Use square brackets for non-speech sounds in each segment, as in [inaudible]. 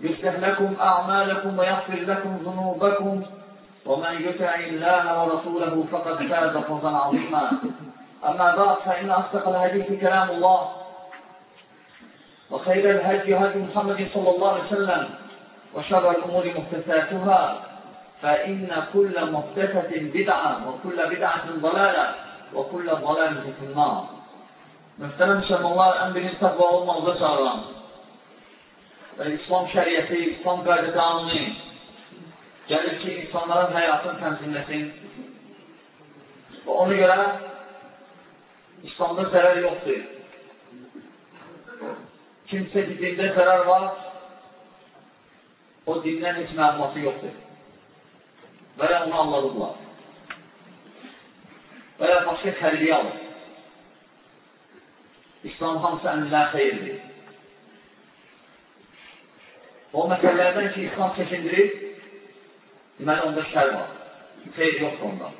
يفتح لكم أعمالكم ويغفر لكم ذنوبكم. ومن يطع الله ورسوله فقد فاز فوزا عظيما. أما بعد فإن أصدق الحديث كلام الله. وخير الهدي هدي محمد صلى الله عليه وسلم. وشر الأمور محدثاتها. فإن كل محدثة بدعة وكل بدعة ضلالة وكل ضلالة في النار. Mühtərəm müsəlmanlar, ən birinci təqva olmaqda çağıran və İslam şəriyyəti, İslam qayda qanunu gəlir ki, insanların həyatını təmkinləsin və ona görə İslamda zərər yoxdur. Kimsə ki, dində zərər var, o dindən heç məlumatı yoxdur. Və ya onu anladıblar. Və ya başqa tərbiyə alır. İslam hamısı əmrlər xeyirdir. O məsələlərdən ki, İslam çəkindirir, deməli, onda şər var. Xeyr yoxdur ondan.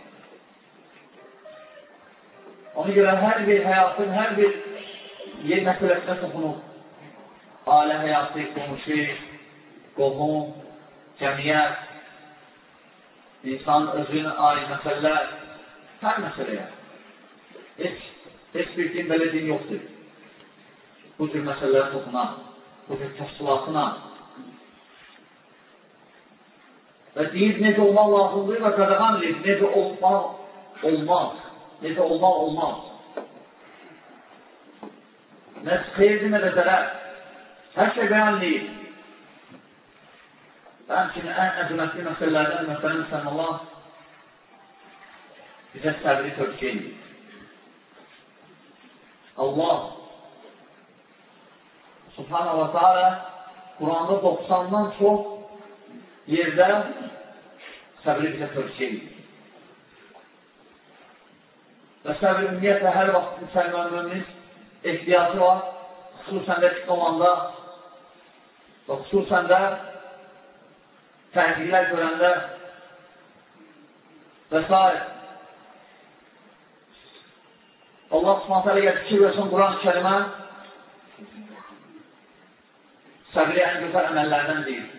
Ona görə hər bir həyatın, hər bir yer məsələsinə toxunur. Ailə həyatı, qonşu, qohum, cəmiyyət, insan özünün aid məsələlər, hər məsələyə. Heç, heç bir din belə din yoxdur. Bu cür məsələlərə toxunan, bu cür təşkilatına, və deyir, necə olmaq lazımdır və qadağan edir, necə olmaq olmaz, necə olmaq olmaz. Nə xeyirdir, nə də zərər. Hər şey bəyan deyil. Və həmçinin ən əzəmətli məsələlərdən məsələn müsəlmanlar bizə səbri tövsiyə edir. Allah Subhanahu wa ta'ala Quranda 90-dan çox yerdə səbri bizə tövsiyə edir. Və səbir ümumiyyətlə hər vaxt müsəlmanlarımız ehtiyacı var, xüsusən də pis olanda və xüsusən də təhlilər görəndə və s. Allah subhanətə alə fikir versin Quran-ı kərimə səbri ən gözəl əməllərdən deyir.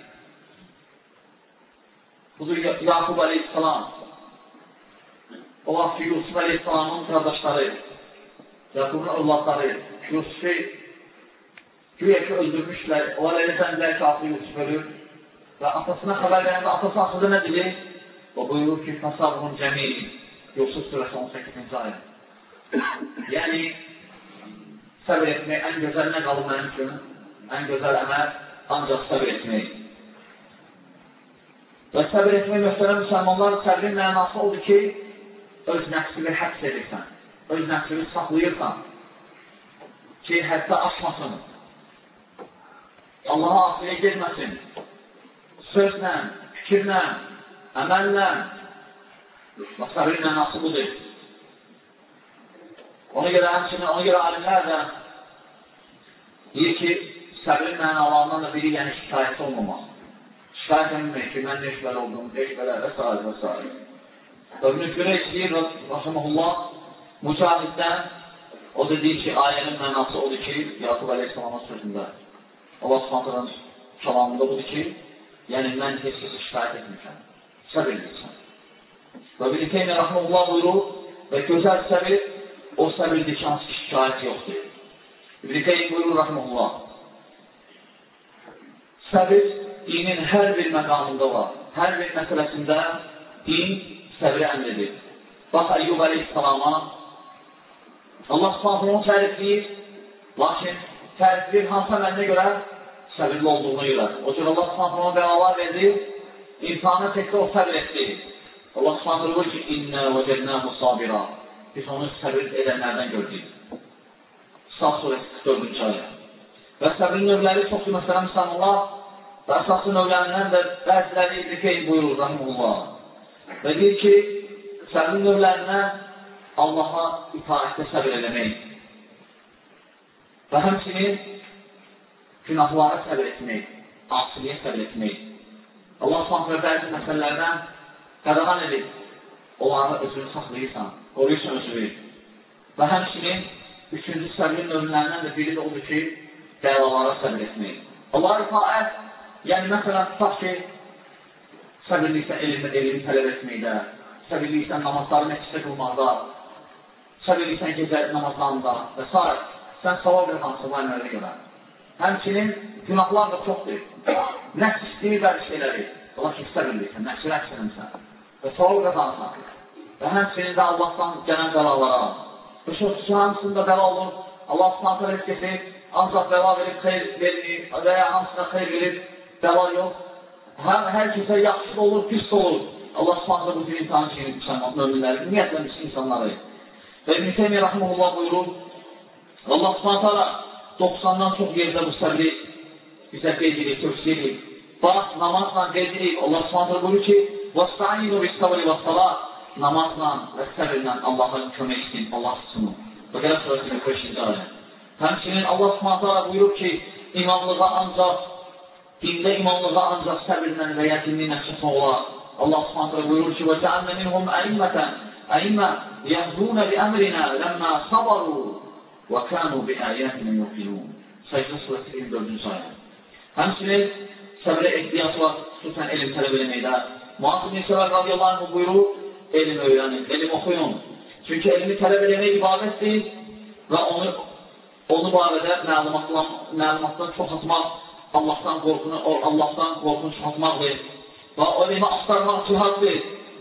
Budur Yaqub aleyhissalam. O vaxt Yusuf aleyhissalamın qardaşları, Yaqubun övladları, Yusufu güya ki öldürmüşlər. Onlar elə səndilər ki, atı Yusuf ölür. Və atasına xəbər verəndə atası axıda nə dedi? O buyurur ki, Fasabunun cəmili. Yusuf surəsi 18-ci ayı. [coughs] yəni, səbir etmək ən gözəl nə qalır mənim üçün? Ən gözəl əməl ancaq səbir etmək. Və səbir etmək möhtərəm müsəlmanlar, səbrin mənası odur ki, öz nəfsini həbs edirsən, öz nəfsini saxlayırsan ki, həddə aşmasın, Allaha asiyə girməsin, sözlə, fikirlə, əməllə, və səbrin mənası budur. Ona görə həmçinin, ona görə alimlər də deyir ki, səbrin mənalarından da biri, yəni şikayət olmamaq. Şikayət etmək ki, mən neç belə oldum, neç belə və s. və s. İbn-i Qüreyş deyir, Rasimullah, mücahiddən, o da deyir ki, ayənin mənası odur ki, Yaqub Aleyhisselamın sözündə, Allah Subhanahu kəlamında budur ki, yəni mən heç kəsə şikayət etmirəm, səbir edirsən. Və bir Teymiyyə Rahmanullah buyurur və gözəl səbir o səbirdir ki, hansı şikayət yoxdur. İbn-i Qeym buyurur, rəhməlullah, səbir dinin hər bir məqamında var, hər bir məsələsində din səbri əmr edir. bax Əyyub əleyhissalama Allah subhanətlə onu tərifləyir, lakin tərifləyir hansı əməlinə görə? Səbirli olduğuna görə. O cür Allah subhanətlə ona bəlalar verdi, imtihana təkdə o səbir etdi. Allah subhanətlə buyur ki, İnnə və cənnəhu sabira. Biz onu səbir edənlərdən gördük. Saf surəsi 44-cü ayə. Və səbrin növləri çoxdur, məsələn, müsəlmanlar və əsaslı növlərindən də bəziləri İbn Qeym buyurur, rəhməlullah. Və deyir ki, səbrin növlərindən Allaha itaətdə səbir eləmək və həmçinin günahlara səbir etmək, asiliyə səbir etmək. Allah s.ə. bəzi məsələlərdən qadağan edib, onları özünü saxlayırsan, qoruyursan özünü. Və həmçinin üçüncü səbrin növlərindən də biri də odur ki, dəvalara səbir etmək. Allah itaət, yəni məsələn, tutaq ki, səbirlikdə elmi, elmi tələb etməkdə, səbirlikdən namazları məscidə qılmaqda, səbirlikdən gecə namazlarında və s. Sən savab qazansı bu əmrlərə görə. Həmçinin günahlar da çoxdur. Nəfs istəyir bəzi şeyləri. Ola ki, səbirliksən, nəfsini əksənimsən və savab qazansan. Və həmçinin də Allahdan gələn bəlalara. Və şöxsüsü hamısında bəla olur. Allah rəskəsi ancaq bəla verib xeyr vermir və ya hamısına xeyr verib bəla yox. Hər, hər kimsə yaxşı da olur, pis də olur. Allah subhanətə bu cür imtihan çeynir müsəlman, möminləri, ümumiyyətlə bütün insanları. Və İbn-i Teymiyyə Rəhməlullah buyurur, Allah subhanətələ 90-dan çox yerdə bu səbri bizə qeyd edir, tövsiyə edir. Bax, namazla qeyd edir. Allah subhanətələ buyurur ki, وَاسْتَعِينُ بِالصَّبْرِ وَالصَّلَاةِ Namazla və səbirlə Allah'a kömək istəyin, Allah tutsun. Bəqərə surəsinin 5-ci ayə. Həmçinin Allah subhanətələ buyurur ki, imamlığa ancaq, dində imanlığa ancaq səbirlə və yəqinliklə çıxmaq olar. Allah Subhanahu buyurur ki: "Və cəalnə minhum ə'immətən, ə'immə yahduna bi əmrinə lamma sabaru və kanu bi ayatina yuqinun." Səcdə surəsi 24-cü ayə. Həmçinin səbrə ehtiyac var, xüsusən elm tələb eləməkdə. Muaz ibn Səbər radiyallahu anh buyurur: "Elm öyrənin, elm oxuyun. Çünki elmi tələb eləmək ibadətdir və onu onu barədə məlumatdan, məlumatdan çox atmaq Allahdan qorxunu, Allahdan qorxunu çoxatmaqdır. Və elmi axtarmaq cihaddır.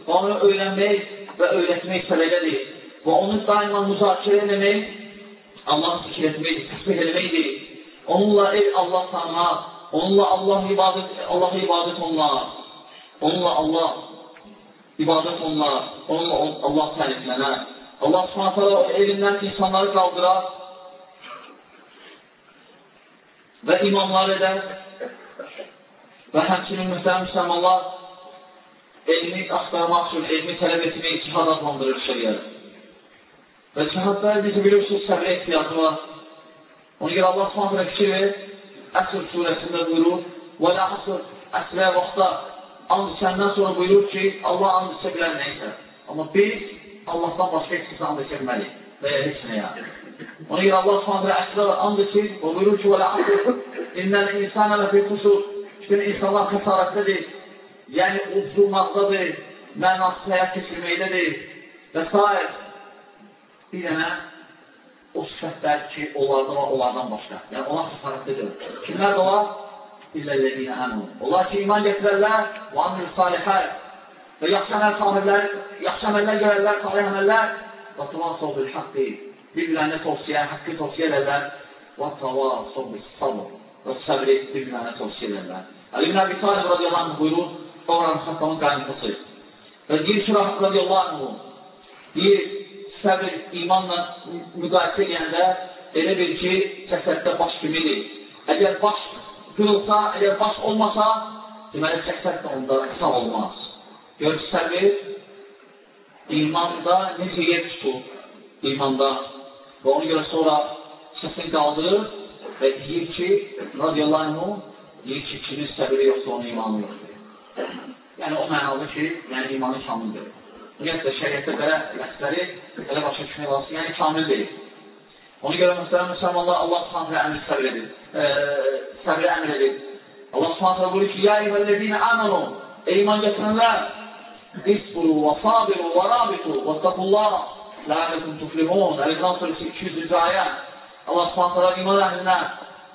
Və onu öyrənmək və öyrətmək sələqədir. Və onu daima müzakirə eləmək, Allah zikr etmək, təsbih eləməkdir. Onunla el Allah tanımaq, onunla Allah ibadət, Allah ibadət onlar. Onunla Allah ibadət onlar, onunla Allah təriflənər. Allah subhanətələ elindən insanları qaldırar və imamlar edər və həmçinin müstəhəm müsəlmanlar elmi axtarmaq üçün, elmi tələb etmək, cihad adlandırır şəriyyət. Və cihadda necə bilirsiniz, səbrə ehtiyatı var. Ona görə Allah s.ə. fikir verir, Əsr surəsində buyurur, və lə əsr, əsrə vaxtda and səndən sonra buyurur ki, Allah and içə bilər neysə. Amma biz Allahdan başqa heç kəsə and içə bilmərik və ya heç nəyə. Ona görə Allah s.ə. əsrə and içir, o buyurur ki, lə əsr, innəl insanə ləfi qusur, bütün insanlar xəsarətdədir yəni ucuzmaqdadır, mənasız həyat keçirməkdədir və s. Bir dənə o sifətlər ki, onlarda var, onlardan başqa. Yəni, onlar xəsarətlidir. Kimlər də var? İlləlləzinə əmun. Onlar ki, iman gətirərlər, və amil salihər və yaxşı əməl sahiblər, yaxşı əməllər görərlər, salih əməllər və tavasov bil haqqı, bir-birlərinə tavsiyə, haqqı tavsiyə edərlər və tavasov bil sabr və səbri bir-birlərinə tavsiyə edərlər. Ali ibn Abi Talib radiyallahu anh buyurur, Sonra Xattamın qaynıqası. Və deyir ki, radiyallahu anh, deyir, səbir imanla müqayisə edəndə elə bil ki, cəsəddə baş kimidir. Əgər baş qırılsa, əgər baş olmasa, deməli, cəsəd də onda sağ olmaz. Gör, səbir imanda necə yer tutur, imanda. Və ona görə sonra səsini qaldırır və deyir ki, radiyallahu anh, deyir ki, kimin səbiri yoxdur, onun imanı yoxdur. Yəni, o mənalı ki, yəni imanı kamildir. Ümumiyyətlə, şəriətdə belə ləhsləri elə başa düşmək lazım, yəni kamil deyil. Ona görə müstərəm müsəlmanlar Allah subhanətlə əmr səbir edir, e, səbri əmr edir. Allah subhanətlə buyurur ki, Ya eyyuhəl-ləzinə əmənu, ey iman gətirənlər, isburu və sabiru və rabitu və təqullah, lənəkum tuflihun, Əl-İmran surəsi 200-cü ayə. Allah subhanətlə iman əhlinə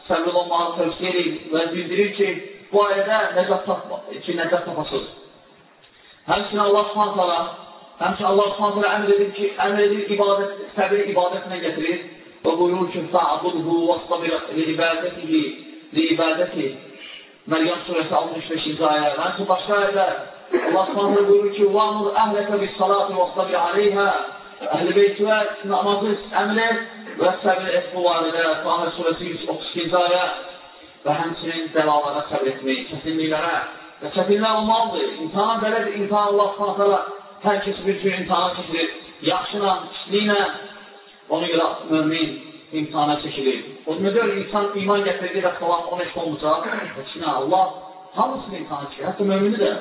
səbir olmağı tövsiyə edir və bildirir ki, bu ayədə nəcat tapma, ki, nəcat tapasız. Həmçinin Allah subhanətələ, Həmçin Allah Subhanahu əmr edir ki, əmr edir ibadət, səbri ibadətlə gətirir və buyurur ki, fa'budhu vastabir li ibadətihi, li ibadəti. Məryəm surəsi 65-ci ayə. Həmçin başqa ayədə Allah Subhanahu buyurur ki, "Va'mur əhləkə bis-salati vastabir aleyhə." Əhl-i beytə namazı əmr et və səbir et bu barədə. Tahir surəsi 132-ci ayə və həmçinin bəlalara səbr etmək, çətinliklərə və çətinlər olmalıdır. İmtihana belədir, imtihan Allah Subhanahu hər kəs bir cür imtihana çəkilir. Yaxşıla, pisliklə ona görə mümin imtihana çəkilir. O deyir, insan iman gətirdi və salam ona iş olmuşsa, içinə Allah hamısını imtihana çəkir, hətta mümini də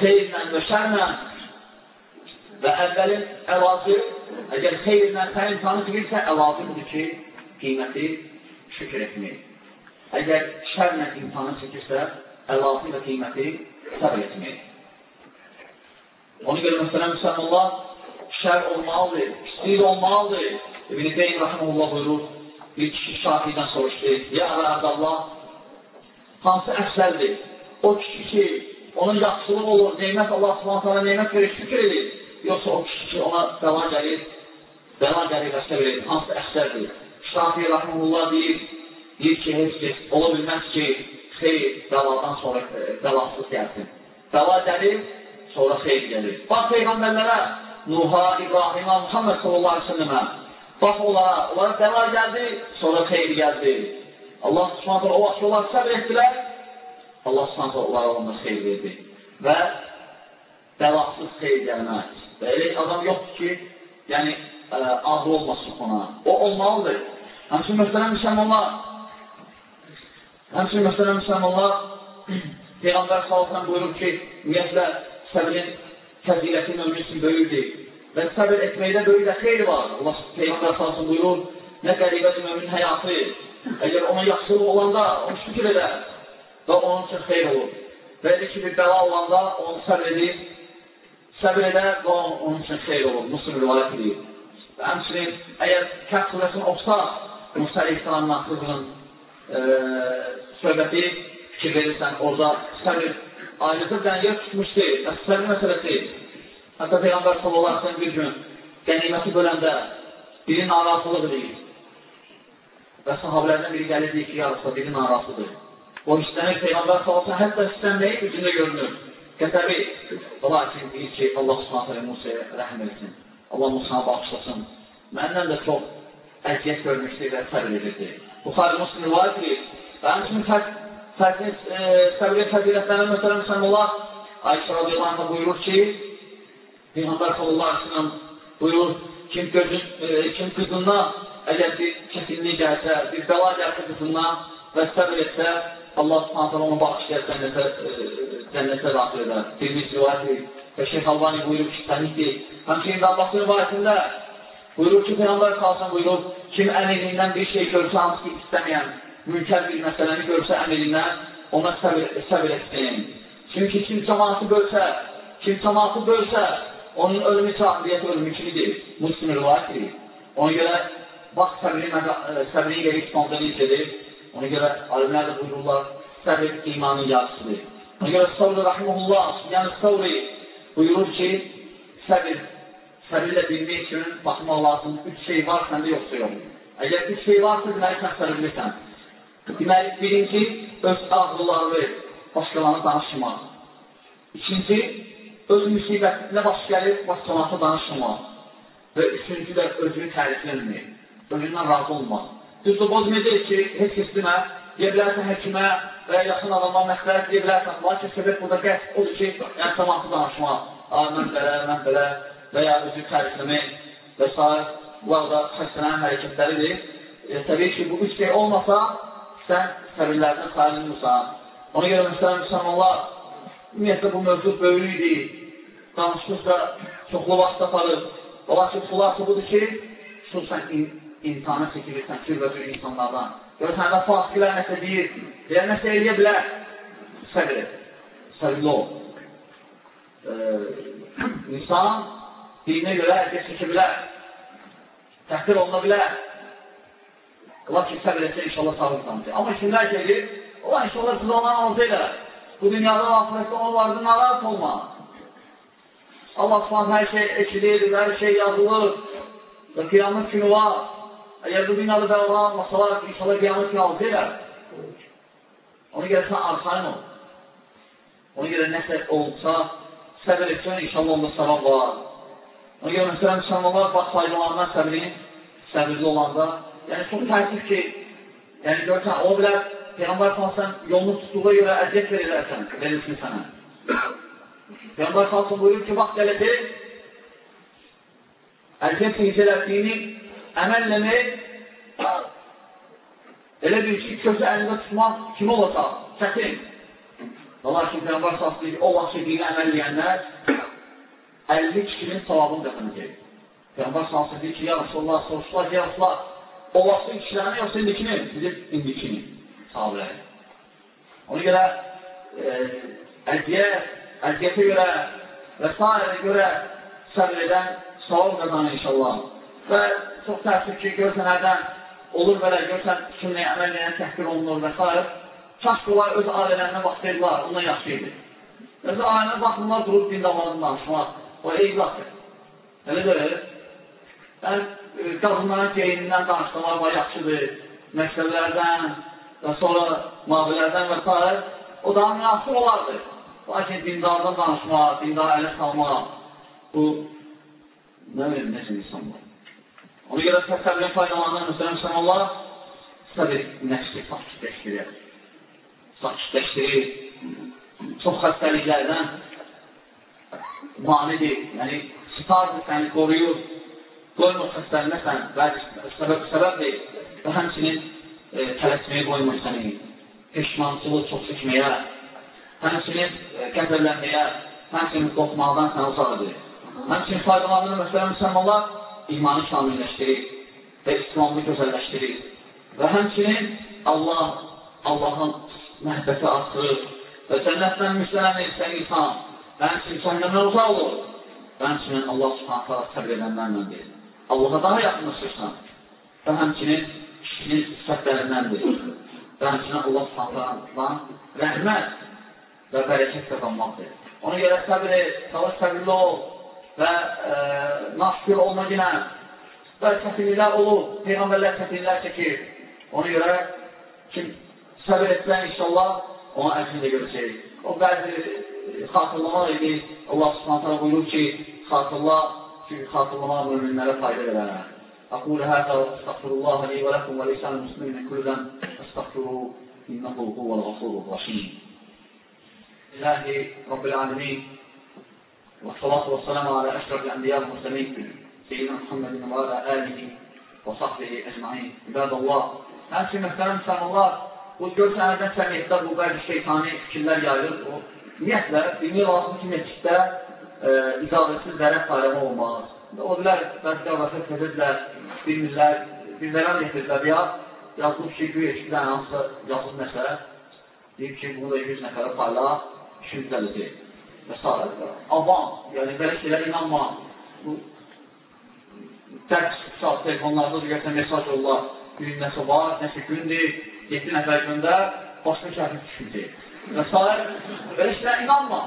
xeyirlə və şərlə və əvvəlin əlacı, əgər xeyirlə sən imtihanı çəkirsə, əlacı budur ki, qiyməti şükür etmək. Əgər şərlə imtihanı çəkirsə, əlacı və qiyməti səbr etmək. Ona görə məsələn, müsəlmanlar şər olmalıdır, pislik olmalıdır. İbn-i Qeym Rəhəmullah buyurur, bir kişi şahidən soruşdu, Ya Əbələdəllah, hansı əfsəldir? O kişi ki, onun yaxşılıq olur, neymət Allah subhanətələ neymət verir, şükür edir. Yoxsa o kişi ki, ona bəla gəlir, bəla gəlir, əsər verir, hansı əfsəldir? Şafi Rəhəmullah deyir, deyir ki, heç ki, ola bilməz ki, xeyr, bəladan sonra e, bəlasız gəlsin. Bəla gəlir, sonra xeyr gəlir. Bax Peyğəmbərlərə, Nuha, İbrahimə, Muhammed sallallahu aleyhi ve sellemə, bax onlara, onlara dəva gəldi, sonra xeyr gəldi. Allah subhanətlə o vaxt onlar səbr etdilər, Allah subhanətlə onlara onlara xeyr verdi. Və dəvasız xeyr gəlməz. Və elə adam yoxdur ki, yəni ə, ağır olmasın ona. O olmalıdır. Həmçin məsələn müsəlmanlar, həmçin məsələn müsəlmanlar, [clears throat] Peyğəmbər sallallahu buyurur ki, ümumiyyətlə, səbrin fəziləti mömin üçün böyükdür. Və səbir etməkdə böyük də xeyr var. Allah Peyğəmbər salsın buyurur, nə qəribədir mömin həyatı. Əgər ona yaxşılıq olanda, onu şükür edər və onun üçün xeyr olur. Və edir ki, bir bəla olanda onu səbr edir, səbr edər və onun üçün xeyr olur. Müslüm rivayət edir. Və həmçinin, əgər Kəhv surəsini oxsaq, Musa İslamla qızının e, söhbəti fikir verirsən, orada səbir ayrıca dəniyə tutmuşdu, əsfəli məsələsi. Hətta Peyğəmbər sallallahu aleyhi bir gün qəniməti böləndə biri narazılıq edir. Və sahabilərdən biri gəlir deyir ki, yarısı biri narazıdır. O istənir Peyğəmbər sallallahu hətta istənməyi gücündə görünür. Qətəbi, lakin deyir ki, Allah subhanətələ Musa'ya rəhm etsin. Allah Musa'na bağışlasın. Məndən də çox əziyyət görmüşdür və səbir edirdi. Buxarı Muslim rivayət edir. Və həmçinin e, səbrin fəzilətlərindən məsələn müsəlmanlar Ayşə radiyallahu buyurur ki, Peyğəmbər sallallahu aleyhi ve sellem buyurur, kim, gözün, e, kim qızından əgər bir çətinlik gəlsə, bir bəla gəlsə qızından və səbr etsə, Allah subhanətlə onu bağışlayar cənnətə, e, cənnətə daxil edər. Birimiz rivayət edir. Və Şeyh Albani buyurur ki, səhiddir. Həmçinin Dağbaqlı rivayətində buyurur ki, Peyğəmbər qalsın buyurur, kim əmirindən bir şey görsə, hansı istəməyən, mülkər bir məsələni görsə əmirindən, ona səbir, səbir etsin. Çünki kim cəmaatı bölsə, kim cəmaatı bölsə, onun ölümü sahibiyyəti ölümü kimidir? Muslim rivayət edir. Ona görə, bax, səbrin, e, səbrin yeri İslamda necədir? Ona görə, alimlər də buyururlar, səbir imanın yarısıdır. Ona görə, Savri Rahimullah, yəni Savri buyurur ki, səbir, səbirlə bilmək üçün baxmaq lazım, üç şey var, səndə yoxsa yox. Əgər üç şey varsa, deməli, sən səbirlisən. Deməli, birinci, öz ağrılarını başqalarına danışmaq. İkinci, öz müsibətinə baş gəlir, başqalarına danışmaq. Və üçüncü də özünü təriflənmək, özündən razı olmaq. Düzdür, bu necə ki, heç kəs demə, deyə bilərsən həkimə və ya yaxın adamlar məsləhət deyə bilərsən, lakin səbəb burada qəst odur ki, yəni cəmatı danışmaq, mən belə, mən belə və ya özünü tərifləmək və s. Bunlar da xəstələrin hərəkətləridir. E, təbii ki, bu üç şey olmasa, sən səbirlərdən sayılmırsan. Ona görə məsələn, müsəlmanlar, ümumiyyətlə bu mövcud böyüyüdür, danışmışsa çoxlu vaxt aparır. Lakin xulası budur ki, xüsusən in, cürbəcür insanlardan. Görürsən, və fasiklər nəsə deyir, deyər, nəsə eləyə bilər. Səbir et, səbirli ol. Ee, insan dinə görə ərkək çəkə bilər, təhqir oluna bilər. Lakin səbir etsə inşallah sağlıqlanacaq. Amma kimlər gedir? Allah inşallah siz ondan arzu edər. Bu dünyada ahirətdə onun vardı, narahat olma. Allah subhanə hər şey ekilir, hər şey yazılır və qiyamət günü var. Əgər bu dünyalı və Allah masalar, inşallah qiyamət günü aldı elə. Ona görə sən arxayın ol. Ona görə nəsə olsa, səbir etsən, inşallah onda savab var. Ona görə məsələn, müsəlmanlar bax faydalarından səbrin, səbirli olanda, yəni çox təəssüf ki, yəni görsən, o bilər, Peyğəmbər salsan yolunu tutduğuna görə əziyyət verirlərsən, verilsin sənə. Peyğəmbər salsan buyurur ki, vaxt gələcək, əziyyət çəkəcələtdiyini əməlləmək elə bir ki, közü əlində tutmaq kim olacaq? Çətin. Ki, Peyğəmbər ki, o vaxt dini əməlləyənlər 50 kişinin savabını qazanacaq. Peyğəmbər salsan deyir ki, ya Rasulullah, soruşlar, ya Rasulullah, o vaxtın kişilərini yoxsa indikini? Deyir, indikini sahabələri. Ona görə e, əziyyət, əziyyətə görə və s. görə səbr edən savab qazanır inşallah. Və çox təəssüf ki, görsən hərdən olur belə, görsən sünnəyə əməl edən təhqir olunur və s. Kaş bunlar öz ailələrinə vaxtlayırlar, ondan yaxşı idi. Öz ailəyə baxımlar durub dindallarını danışmaq, o eyzaqdır. Elə deyil. Yəni, qadınların geyinindən danışmalar var, yaxşıdır. Məktəblərdən, və sonra mavilərdən və s. o daha münasib olardı. Lakin dindardan danışmaq, dindar ələ salmaq, bu nə verir, necə insanlar. Ona görə səbəblə faydalanır, müsələm müsəlmanlar, səbəb nəfsi sakitləşdirir. Sakitləşdirir. Çox xəstəliklərdən manidir, yəni sitardır, səni qoruyur, qoymur xəstələnəsən, səbəb, səbəbdir və həmçinin e, tələsməyə qoymur səni, peşmançılıq çox çəkməyə, həmçinin e, qəzəblənməyə, həmçinin qorxmaqdan səni uzaq edir. Həmçinin faydalarını məsələn müsəlmanlar imanı şamilləşdirir və İslamını gözəlləşdirir. Və həmçinin Allah, Allahın məhbəti artırır və cənnətdən müstələm etsən insan, və həmçinin cənnəmə uzaq olur. Və həmçinin Allah subhanətə səbr edənlərləndir. Allaha daha yaxınlaşırsan və həmçinin kişinin sifətlərindəndir. Və həmçinin Allah subhanətdən rəhmət və bərəkət qazanmaqdır. Ona görə səbir et, çalış səbirli ol və e, naşkür olma günə və çətinliklər olur, Peyğəmbərlər çətinliklər çəkir. Ona görə kim səbir etsən inşallah ona əcrini də görəcək. O bəzi e, xatırlamaq idi, Allah subhanətlə buyurur ki, xatırla, çünki xatırlamaq müminlərə fayda edər. أقول هذا وأستغفر الله لي ولكم ولسان المسلمين من كل ذنب فاستغفروه إنه هو الغفور الرحيم لله رب العالمين والصلاة والسلام على أشرف الأنبياء والمرسلين سيدنا محمد وعلى آله وصحبه أجمعين عباد الله Her şey muhterem insanlar bu görsənlərdən səmiyyətdə bu bəzi şeytani fikirlər yayılır. O, ümumiyyətlə, bilmək lazım ki, məsciddə e, icazəsiz zərət sayılma olmaz. O bilər, bəzi qardaşlar sevirlər, bilmirlər, bilmirlər getirirlər ya, yazılıb ki, güya iki dənə hansısa yazılıb nəsə, deyir ki, bunu da 100 nəfərə payla, 200 dələcək və s. Avam, yəni belə şeylər inanma. Bu, dərs saat telefonlarda da görsən mesaj olurlar, gün nəsə var, nəsə gündür, 7 nəfər göndər, başqa şəhərin düşüncək və s. Belə şeylər inanma.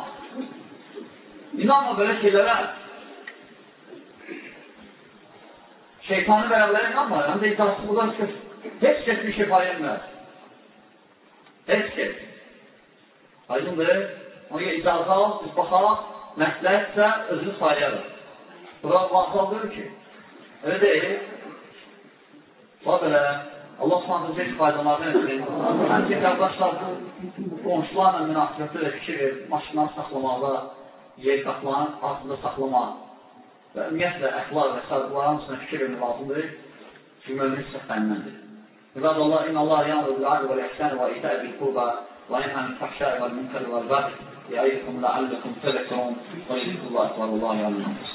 İnanma belə şeylərə. Şeytanı vərəqlərə inanmır. Həm də itaatçılıqdan çıxır. Heç kəs bir şey payınmır. Heç kəs. Aydındır. Ona görə icazə al, biz baxaq, məsləhətsə özünü sayarıq. Bura vaxtlaldır ki, elə deyil. Bax belə, Allah s.ə.v. heç faydalarını etsin. Həm ki, qardaşlar, bu qonşularla münasibətdə də fikir verir, maşınları saxlamaqda, yer qapılan altında saxlamaq. Və ümumiyyətlə, əxlar və sərqlar hamısına fikir vermək lazımdır ki, mümin səfəndəndir. İbad Allah, inna Allah yağmur bil-adi vəl-ihsən və itəə bil-qurba və inhəm fəhşəi vəl-münkəri بأيكم لعلكم تذكرون. ويذكر الله أكبر. الله يعلمكم